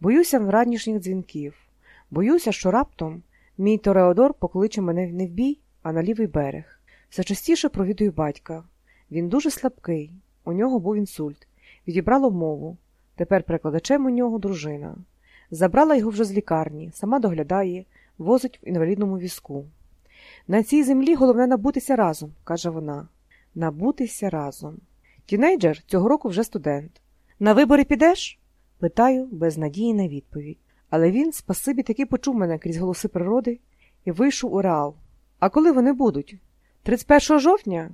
Боюся вранішніх дзвінків. Боюся, що раптом мій Тореодор покличе мене не в бій, а на лівий берег. Все частіше провідую батька. Він дуже слабкий, у нього був інсульт, відібрало мову. Тепер перекладачем у нього дружина. Забрала його вже з лікарні, сама доглядає, возить в інвалідному візку. На цій землі головне набутися разом, каже вона. Набутися разом. Тінейджер цього року вже студент. На вибори підеш? Питаю без надії на відповідь. Але він, спасибі, таки почув мене крізь голоси природи і вийшов у реал. А коли вони будуть? 31 жовтня?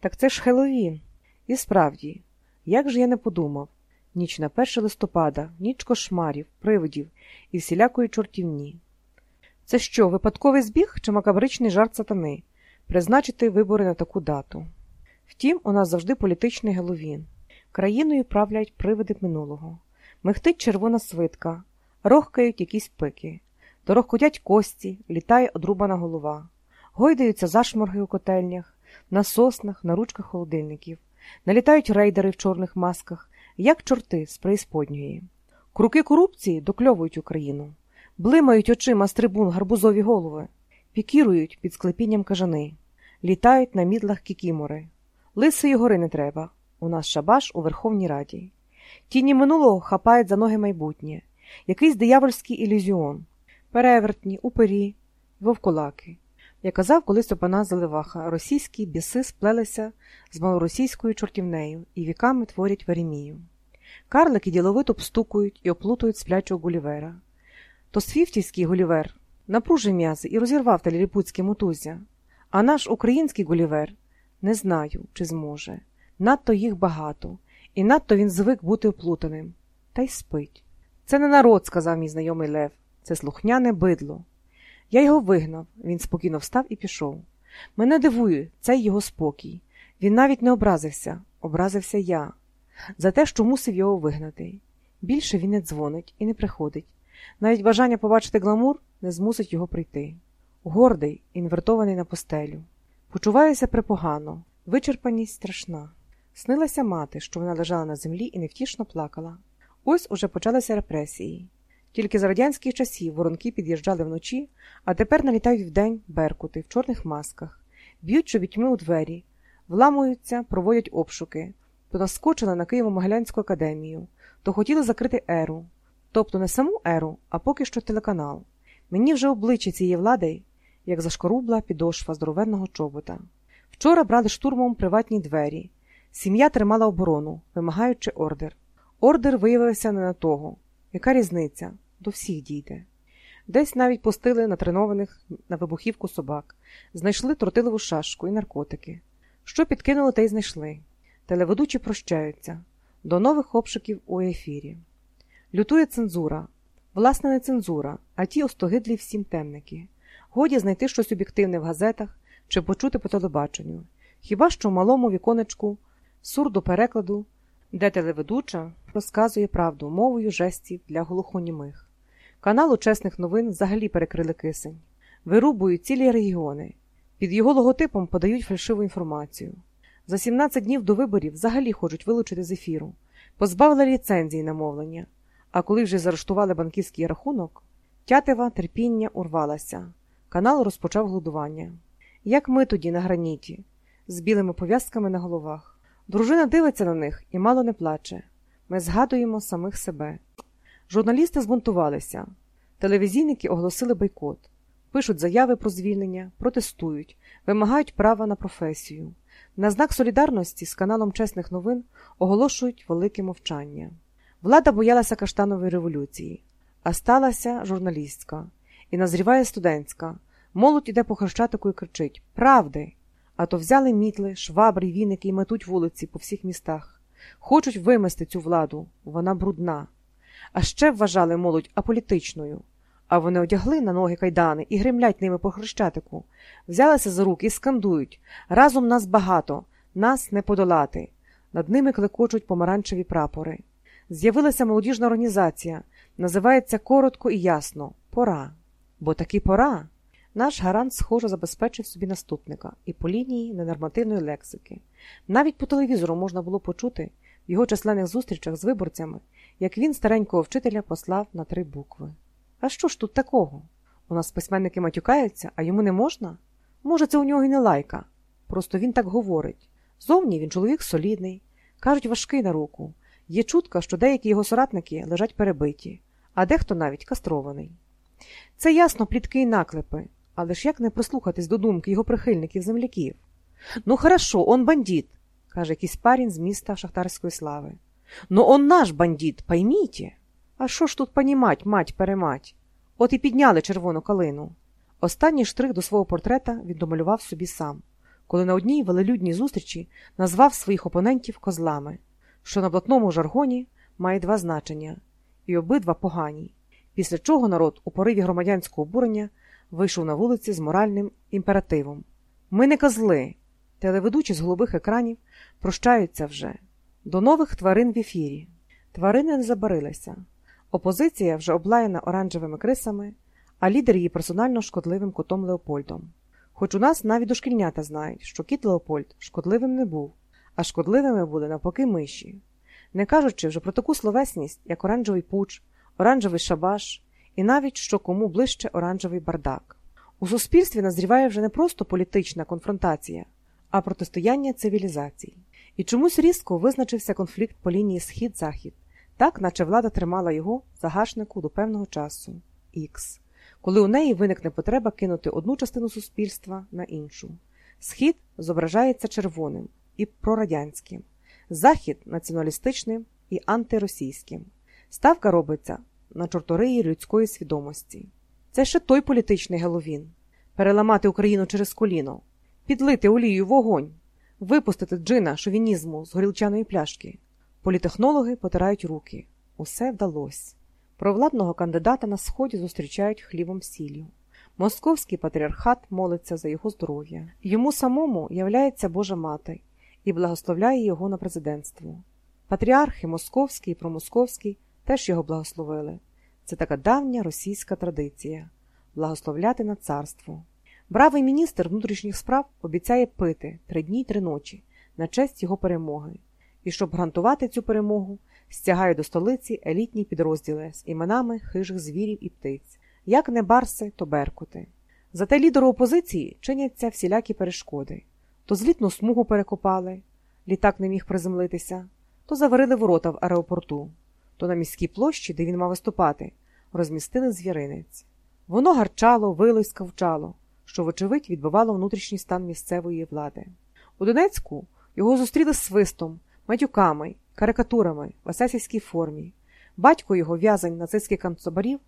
Так це ж Хеллоуін. І справді, як же я не подумав ніч на 1 листопада, ніч кошмарів, привидів і всілякої чортівні. Це що, випадковий збіг чи макабричний жарт сатани призначити вибори на таку дату? Втім, у нас завжди політичний Геловін. Країною правлять привиди минулого. Михтить червона свитка, рохкають якісь пики, дорохкотять кості, літає одрубана голова, гойдаються зашморги у котельнях, на соснах, на ручках холодильників, налітають рейдери в чорних масках, як чорти з преісподньої. Круки корупції докльовують Україну, блимають очима з трибун гарбузові голови, пікірують під склепінням кажани, літають на мідлах кікімори. Лисої гори не треба. У нас шабаш у Верховній Раді. Тіні минулого хапають за ноги майбутнє, якийсь диявольський ілюзіон, перевертні, упері, вовкулаки. Як казав колись Опанас Заливаха, російські біси сплелися з малоросійською чортівнею і віками творять Веремію. Карлики діловито обстукують і оплутують сплячого Гулівера. То свіфтівський Гулівер напружив м'язи і розірвав таліліпутське мотузя, а наш український Гулівер не знаю, чи зможе. Надто їх багато, і надто він звик бути оплутаним. Та й спить. Це не народ, сказав мій знайомий Лев, це слухняне бидло. Я його вигнав, він спокійно встав і пішов. Мене дивує, цей його спокій. Він навіть не образився, образився я, за те, що мусив його вигнати. Більше він не дзвонить і не приходить. Навіть бажання побачити гламур не змусить його прийти. Гордий, інвертований на постелю. Почуваюся припогано, вичерпаність страшна. Снилася мати, що вона лежала на землі і невтішно плакала. Ось уже почалися репресії. Тільки за радянських часів воронки під'їжджали вночі, а тепер налітають вдень беркути в чорних масках, б'ють чобітьми у двері, вламуються, проводять обшуки, то наскочили на Києво-Могилянську академію, то хотіли закрити еру, тобто не саму еру, а поки що телеканал. Мені вже обличчя цієї влади, як зашкорубла підошва здоровенного чобота. Вчора брали штурмом приватні двері. Сім'я тримала оборону, вимагаючи ордер. Ордер виявився не на того. Яка різниця? До всіх дійде. Десь навіть пустили натренованих на вибухівку собак, знайшли тротилову шашку і наркотики. Що підкинули, те й знайшли. Телеведучі прощаються. До нових обшуків у ефірі. Лютує цензура. Власне, не цензура, а ті остогидлі всім темники. Годі знайти щось об'єктивне в газетах чи почути по телебаченню. Хіба що в малому віконечку, сурдоперекладу, де телеведуча розказує правду мовою жестів для глухонімих. Каналу чесних новин взагалі перекрили кисень, вирубують цілі регіони, під його логотипом подають фальшиву інформацію. За 17 днів до виборів взагалі хочуть вилучити з ефіру, позбавили ліцензії на мовлення, а коли вже заарештували банківський рахунок, тятива терпіння урвалася. Канал розпочав голодування. Як ми тоді на граніті, з білими пов'язками на головах. Дружина дивиться на них і мало не плаче. Ми згадуємо самих себе. Журналісти збунтувалися, телевізійники оголосили бойкот, пишуть заяви про звільнення, протестують, вимагають права на професію. На знак солідарності з каналом чесних новин оголошують велике мовчання. Влада боялася каштанової революції, а сталася журналістська і назріває студентська. Молодь іде по хрещатику і кричить Правди! А то взяли мітли, швабри, віники і метуть вулиці по всіх містах. Хочуть вимести цю владу, вона брудна. А ще вважали молодь аполітичною. А вони одягли на ноги кайдани і гримлять ними по хрещатику, взялися за руки і скандують разом нас багато, нас не подолати. Над ними клекочуть помаранчеві прапори. З'явилася молодіжна організація, називається коротко і ясно Пора. Бо таки пора. Наш гарант, схоже, забезпечив собі наступника і по лінії ненормативної лексики. Навіть по телевізору можна було почути в його численних зустрічах з виборцями, як він старенького вчителя послав на три букви. А що ж тут такого? У нас письменники матюкаються, а йому не можна? Може, це у нього і не лайка. Просто він так говорить. Зовні він чоловік солідний, кажуть, важкий на руку. Є чутка, що деякі його соратники лежать перебиті, а дехто навіть кастрований. Це ясно плітки і наклепи, але ж як не прислухатись до думки його прихильників земляків? Ну, хорошо, он бандит, каже якийсь парень з міста Шахтарської слави. Ну, он наш бандит, пойміть. А що ж тут понімать, мать-перемать? От і підняли червону калину. Останній штрих до свого портрета він домалював собі сам, коли на одній велелюдній зустрічі назвав своїх опонентів козлами, що на блатному жаргоні має два значення, і обидва погані, після чого народ у пориві громадянського обурення вийшов на вулиці з моральним імперативом. Ми не козли. Телеведучі з голубих екранів прощаються вже. До нових тварин в ефірі. Тварини не забарилися. Опозиція вже облаяна оранжевими крисами, а лідер її персонально шкодливим котом Леопольдом. Хоч у нас навіть дошкільнята знають, що кіт Леопольд шкодливим не був, а шкодливими були навпаки миші. Не кажучи вже про таку словесність, як оранжевий пуч, оранжевий шабаш і навіть що кому ближче оранжевий бардак. У суспільстві назріває вже не просто політична конфронтація, а протистояння цивілізацій. І чомусь різко визначився конфлікт по лінії схід-захід, так наче влада тримала його загашнику до певного часу Х, коли у неї виникне потреба кинути одну частину суспільства на іншу. Схід зображається червоним і прорадянським, захід націоналістичним і антиросійським. Ставка робиться на чорториї людської свідомості. Це ще той політичний Геловін переламати Україну через коліно, підлити олію вогонь, випустити джина шовінізму з горілчаної пляшки. Політехнологи потирають руки. Усе вдалося. Провладного кандидата на сході зустрічають хлібом сіллю. Московський патріархат молиться за його здоров'я. Йому самому являється Божа мати і благословляє його на президентство. Патріархи Московський і Промосковський теж його благословили. Це така давня російська традиція благословляти на царство. Бравий міністр внутрішніх справ обіцяє пити три дні й три ночі на честь його перемоги, і щоб гарантувати цю перемогу, стягає до столиці елітні підрозділи з іменами хижих звірів і птиць, як не барси, то беркути. Зате лідеру опозиції чиняться всілякі перешкоди то злітну смугу перекопали, літак не міг приземлитися, то заварили ворота в аеропорту, то на міській площі, де він мав виступати, розмістили звіринець. Воно гарчало, вило й скавчало, що, вочевидь, відбивало внутрішній стан місцевої влади. У Донецьку його зустріли свистом, матюками, карикатурами в асесівській формі. Батько його, в'язень нацистських канцобарів,